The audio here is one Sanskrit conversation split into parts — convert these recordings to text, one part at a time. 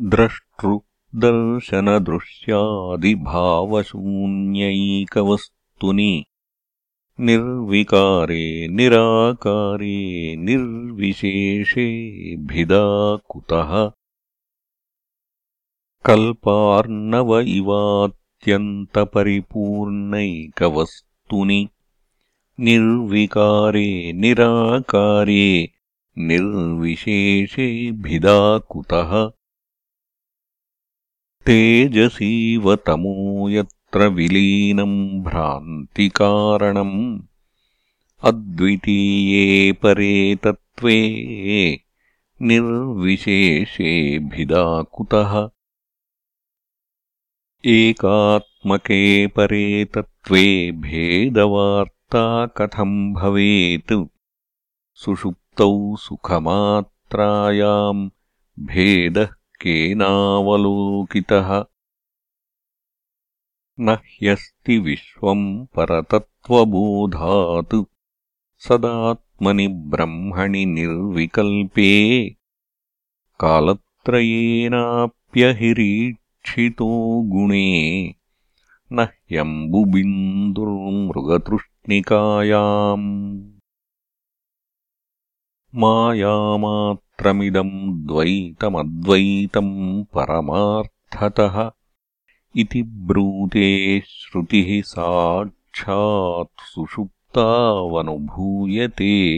द्रष्टृदर्शनदृश्यादिभावशून्यैकवस्तुनि निर्विकारे निराकारे निर्विशेषेऽभिदा कुतः कल्पार्णव इवात्यन्तपरिपूर्णैकवस्तुनि। निर्विकारे निराकारे निर्विशेषेऽभिदा कुतः तेजसीव तमो यत्र विलीनम् भ्रान्तिकारणम् अद्वितीये परे तत्त्वे निर्विशेषेऽभिदा कुतः एकात्मके परे तत्त्वे भेदवार्ता कथम् भवेत्? सुषुप्तौ सुखमात्रायाम् भेदः केनावलोकितः। न ह्यस्ति विश्वम् परतत्त्वबोधात्। सदात्मनि ब्रह्मणि निर्विकल्पे। कालत्रयेनाप्यहिरीक्षितो गुणे। न ह्यम्बुबिन्दुर्मृगतृष्णिकायाम् मायामात्रमिदम् द्वैतमद्वैतम् परमार्थतः। इति ब्रूते श्रुतिः साक्षात् सुषुप्तावनुभूयते।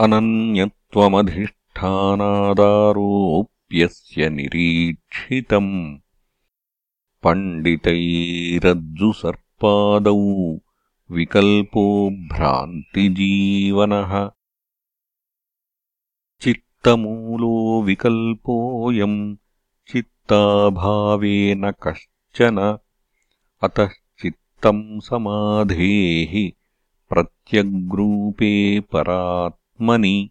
अनन्यत्वमधिष्ठानादारोप्यस्य निरीक्षितम्। पण्डितैरज्जुसर्पादौ विकल्पो भ्रान्तिजीवनः चित्तमूलो विकल्पोऽयम् चित्ताभावेन कश्चन अतः चित्तम् समाधेः प्रत्यग्रूपे परात्मनि।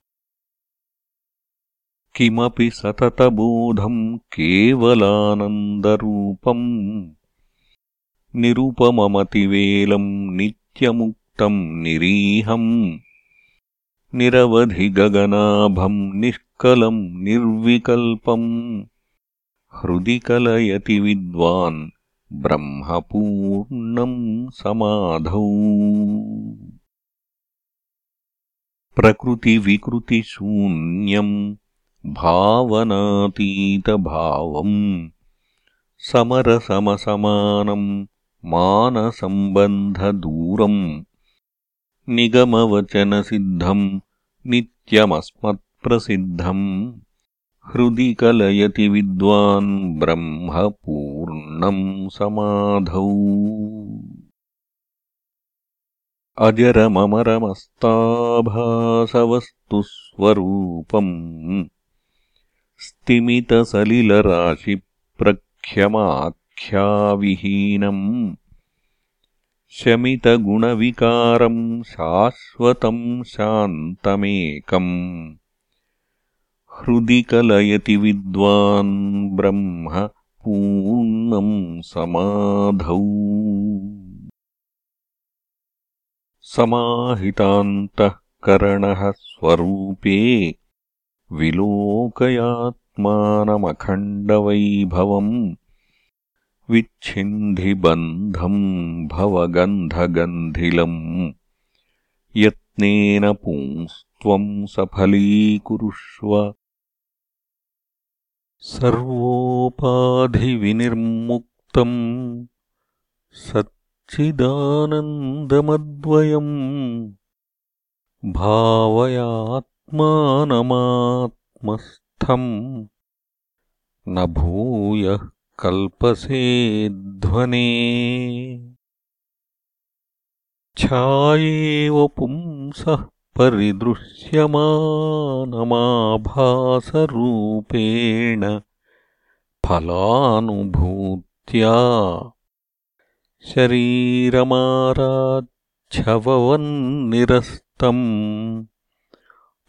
किमपि सततबोधम् केवलानन्दरूपम् निरुपममतिवेलम् नित्यमुक्तम् निरीहम् निरवधिगगनाभम् निष्कलम् निर्विकल्पम्। हृदि कलयति विद्वान् ब्रह्मपूर्णम् समाधौ। प्रकृतिविकृतिशून्यम् भावनातीतभावम् समरसमसमानम् मानसम्बन्धदूरम् निगमवचनसिद्धम् नित्यमस्मत्प्रसिद्धम् हृदि कलयति विद्वान् ब्रह्मपूर्णम् समाधौ। अजरममरमस्ताभासवस्तुस्वरूपम्। स्तिमितसलिलराशिप्रख्यमाख्याविहीनम्। शमितगुणविकारम् शाश्वतम् शान्तमेकम् हृदि कलयति विद्वान् ब्रह्म पूर्णम् समाधौ। समाहितान्तःकरणः स्वरूपे विलोकयात्मानमखण्डवैभवम् विच्छिन्धिबन्धम् भवगन्धगन्धिलम् यत्नेन पुंस्त्वम् सफलीकुरुष्व सर्वोपाधिविनिर्मुक्तम् सच्चिदानन्दमद्वयम् भावयात्मानमात्मस्थम् न भूयः कल्पसे ध्वने छायेव पुंसः परिदृश्यमानमाभासरूपेण फलानुभूत्या शरीरमाराच्छववन्निरस्तम्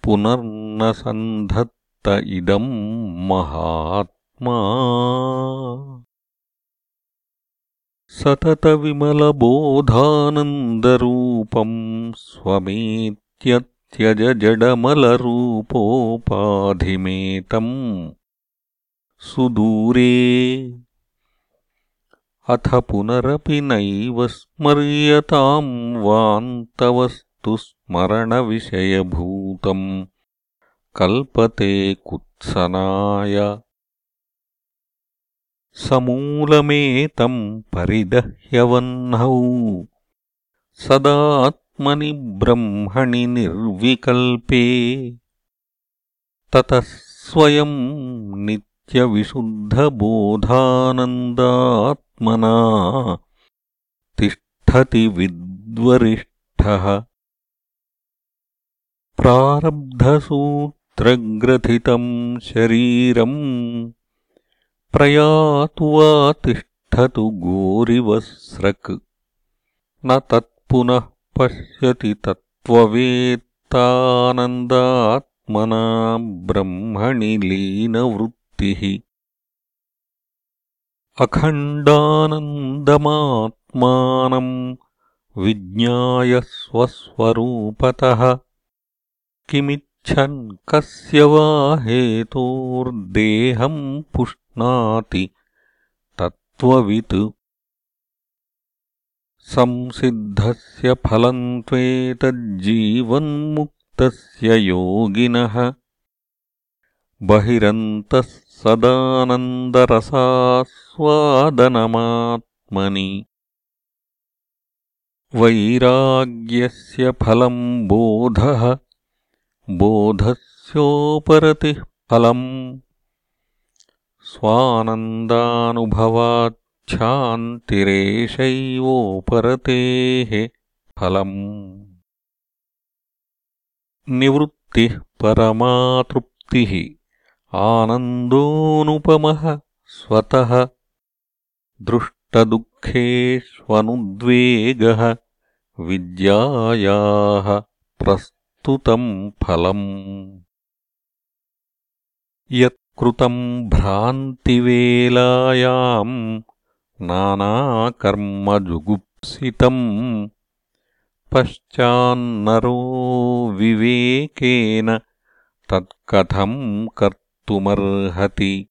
पुनर्न सन्धत्त इदम् महात् सततविमलबोधानन्दरूपम् स्वमेत्यत्र त्यज जडमलरूपोपाधिमेतम् सुदूरे अथ पुनरपि नैव स्मर्यताम् वान्तवस्तु स्मरणविषयभूतम् कल्पते कुत्सनाय समूलमेतम् परिदह्यवह्नौ। सदात्मनि ब्रह्मणि निर्विकल्पे। ततः स्वयम् नित्यविशुद्धबोधानन्दात्मना तिष्ठति विद्वरिष्ठः। प्रारब्धसूत्रग्रथितम् शरीरम् प्रयातु वा तिष्ठतु गोरिवस्रक्। न तत्पुनः पश्यति तत्त्ववेत्तानन्दात्मना ब्रह्मणि लीनवृत्तिः अखण्डानन्दमात्मानम् विज्ञाय स्वस्वरूपतः। किमिच्छन् कस्य वा हेतोर्देहम् पुष्ट नाति तत्त्ववित् संसिद्धस्य फलम् त्वेतज्जीवन्मुक्तस्य योगिनः। बहिरन्तः सदानन्दरसास्वादनमात्मनि। वैराग्यस्य फलम् बोधः। बोधस्योपरतिः फलम् स्वानन्दानुभवाच्छान्तिरेषैवोपरतेः फलम् निवृत्तिः परमातृप्तिः आनन्दोऽनुपमः स्वतः दृष्टदुःखेष्वनुद्वेगः विद्यायाः प्रस्तुतम् फलम् यत् कृतम् भ्रान्तिवेलायाम् नानाकर्मजुगुप्सितम् पश्चान्नरो विवेकेन तत्कथम् कर्तुमर्हति।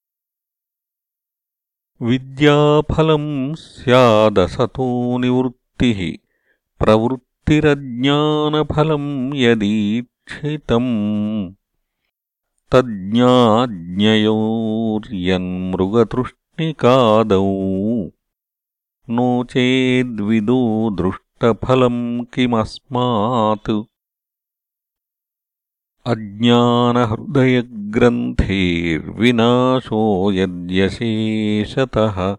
विद्याफलम् स्यादसतो निवृत्तिः प्रवृत्तिरज्ञानफलम् यदीक्षितम्। तज्ज्ञाज्ञयोर्यन्मृगतृष्णिकादौ नो चेद्विदो दृष्टफलम् किमस्मात्? अज्ञानहृदयग्रन्थेर्विनाशो यद्यशेषतः।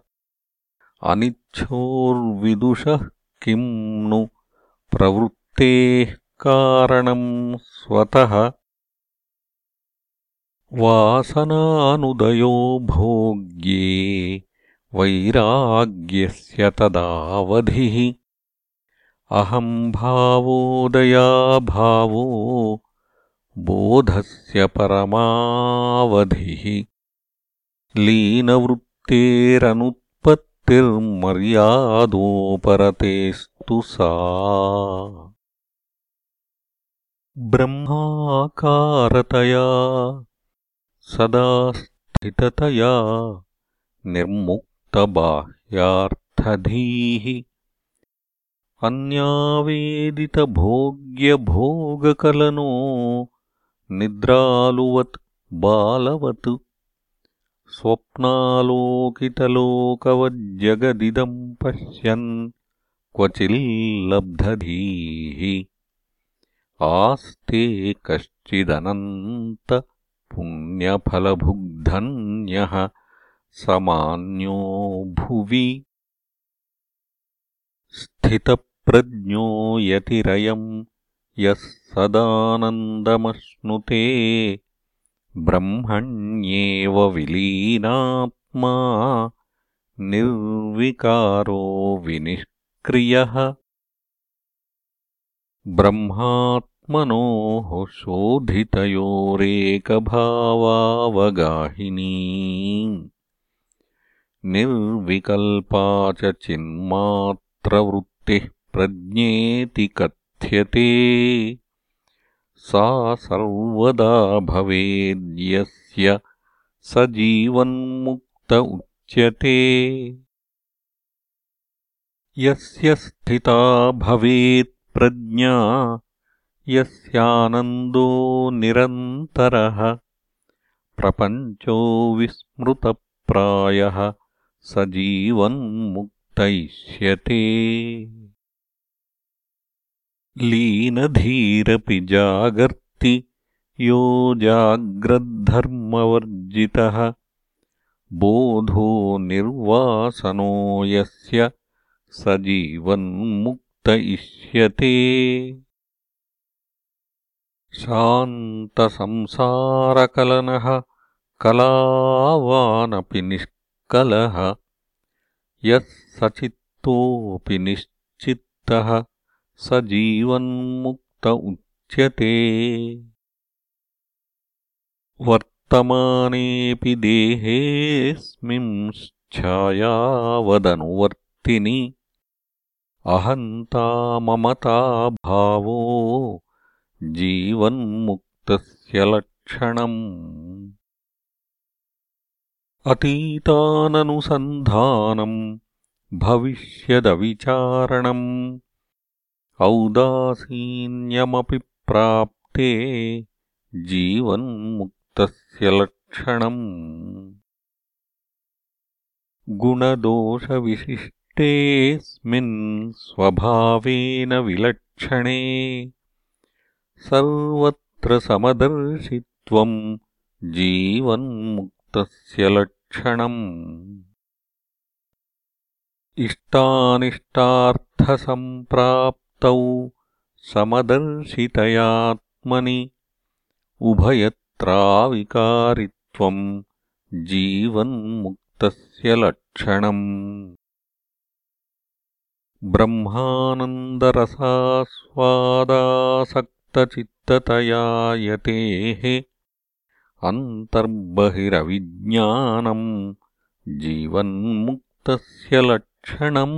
अनिच्छोर्विदुषः किम् नु? प्रवृत्तेः कारणम् स्वतः। वासनानुदयो भोग्ये वैराग्यस्य तदावधिः। अहम्भावोदयाभावो बोधस्य परमावधिः। लीनवृत्तेरनुत्पत्तिर्मर्यादोपरतेस्तु सा। ब्रह्माकारतया सदा स्थिततया निर्मुक्तबाह्यार्थधीः अन्यावेदितभोग्यभोगकलनो निद्रालुवत् बालवत्। स्वप्नालोकितलोकवज्जगदिदम् पश्यन् क्वचिल्लब्धधीः। आस्ते कश्चिदनन्त पुण्यफलभुग्धन्यः समान्यो भुवि। स्थितप्रज्ञो यतिरयम् यः सदानन्दमश्नुते। ब्रह्मण्येव विलीनात्मा निर्विकारो विनिष्क्रियः। ब्रह्मात्मनोः शोधितयोरेकभावावगाहिनी निर्विकल्पा च चिन्मात्रवृत्तिः प्रज्ञेति कथ्यते। सा सर्वदा भवेद्यस्य स जीवन्मुक्त उच्यते। यस्य स्थिता भवेत्प्रज्ञा यस्यानन्दो निरन्तरः। प्रपञ्चो विस्मृतप्रायः स जीवन्मुक्तयिष्यते लीनधीरपि जागर्ति यो जाग्रद्धर्मवर्जितः। बोधो निर्वासनो यस्य स जीवन्मुक्त इष्यते शान्तसंसारकलनः कलावानपि निष्कलः यः सचित्तोऽपि निश्चित्तः स जीवन्मुक्त उच्यते। वर्तमानेऽपि देहेऽस्मिंश्छायावदनुवर्तिनि अहन्ता ममता भावो जीवन्मुक्तस्य लक्षणम् अतीताननुसन्धानम् भविष्यदविचारणम् औदासीन्यमपि प्राप्ते जीवन्मुक्तस्य लक्षणम् गुणदोषविशिष्टेऽस्मिन् स्वभावेन विलक्षणे सर्वत्र समदर्शित्वम् जीवन्मुक्तस्य लक्षणम् इष्टानिष्टार्थसम्प्राप् समदर्शितयात्मनि उभयत्राविकारित्वम् जीवन्मुक्तस्य लक्षणम्। ब्रह्मानन्दरसास्वादासक्तचित्ततया यतेः अन्तर्बहिरविज्ञानम् जीवन्मुक्तस्य लक्षणम्।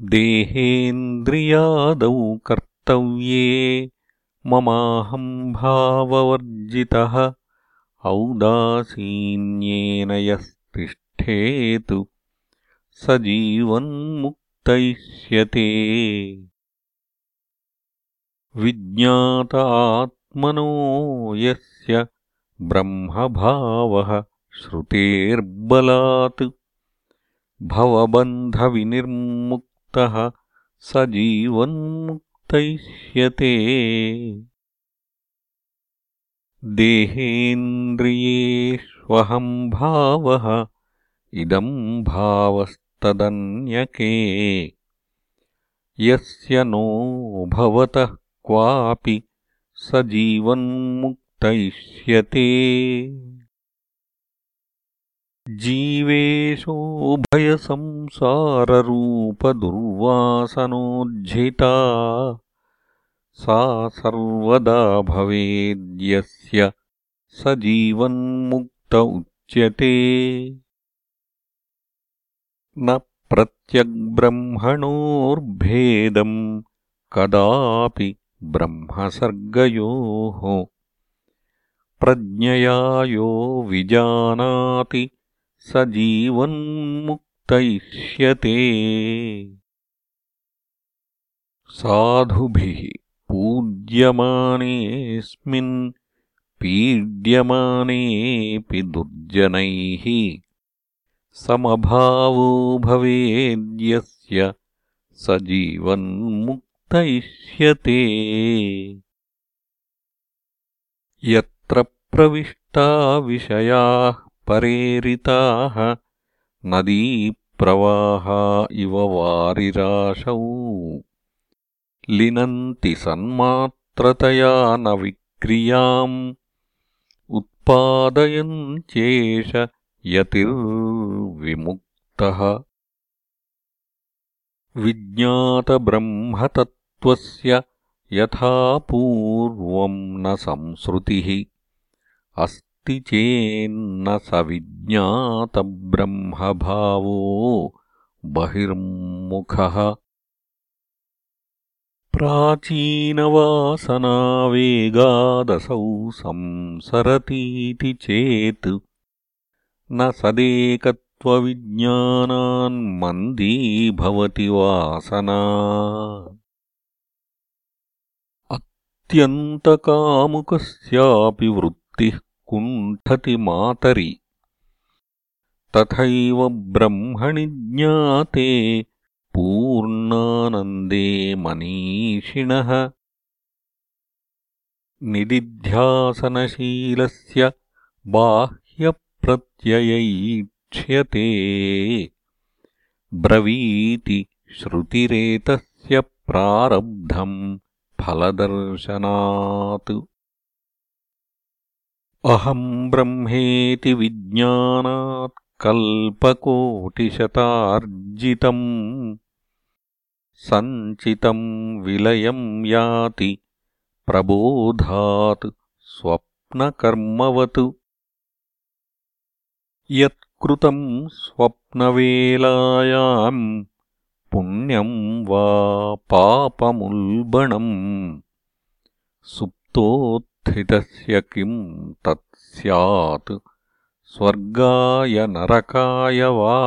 देहेन्द्रियादौ कर्तव्ये ममाहम्भाववर्जितः औदासीन्येन यस्तिष्ठेतु स जीवन्मुक्तयिष्यते विज्ञात आत्मनो यस्य ब्रह्मभावः श्रुतेर्बलात् भवबन्धविनिर्मुक् स जीवन्मुक्तयिष्यते देहेन्द्रियेष्वहम्भावः इदम् भावस्तदन्यके। यस्य नो भवतः क्वापि स जीवन्मुक्तयिष्यते जीवेशोभयसंसाररूपदुर्वासनोज्झिता सा सर्वदा भवेद्यस्य स जीवन्मुक्त उच्यते। न प्रत्यग्ब्रह्मणोर्भेदम् कदापि ब्रह्मसर्गयोः प्रज्ञया यो विजानाति स जीवन्मुक्तयिष्यते साधुभिः पूज्यमानेऽस्मिन् पीड्यमानेऽपि दुर्जनैः समभावो भवेद्यस्य स जीवन्मुक्तयिष्यते यत्र प्रविष्टा विषयाः परेरिताः नदीप्रवाहा इव वारिराशौ। लिनन्ति सन्मात्रतया न विक्रियाम् उत्पादयन्त्येष यतिर्विमुक्तः विज्ञातब्रह्मतत्त्वस्य यथा पूर्वम् न संसृतिः। चेन्न स विज्ञातब्रह्मभावो बहिर्मुखः। प्राचीनवासनावेगादसौ संसरतीति चेत् न सदेकत्वविज्ञानान्मन्दी भवति वासना अत्यन्तकामुकस्यापि वृत्तिः कुण्ठति मातरि। तथैव ब्रह्मणि ज्ञाते पूर्णानन्दे मनीषिणः। निदिध्यासनशीलस्य बाह्यप्रत्ययैक्ष्यते। ब्रवीति श्रुतिरेतस्य प्रारब्धम् फलदर्शनात्। अहम् ब्रह्मेति विज्ञानात् कल्पकोटिशतार्जितम्। सञ्चितम् विलयम् याति प्रबोधात् स्वप्नकर्मवत्। यत्कृतम् स्वप्नवेलायाम् पुण्यम् वा पापमुल्बणम्। सुप्तोत्थितस्य किम् तत् स्यात्? स्वर्गाय नरकाय वा